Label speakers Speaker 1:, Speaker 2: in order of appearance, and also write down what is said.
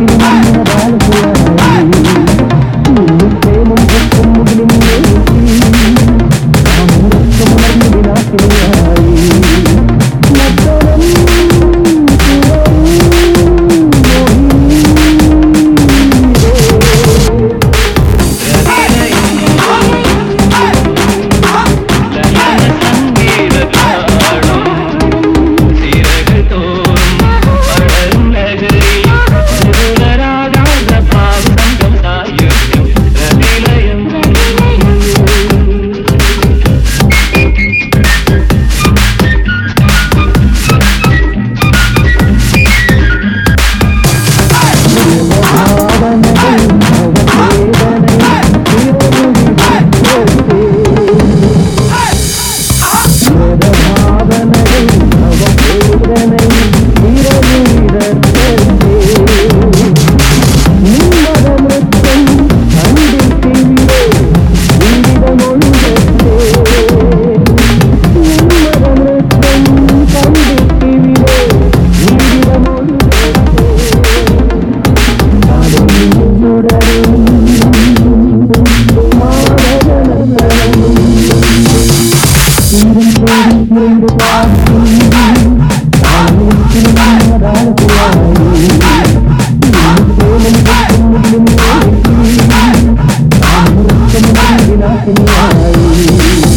Speaker 1: Hey! Bye.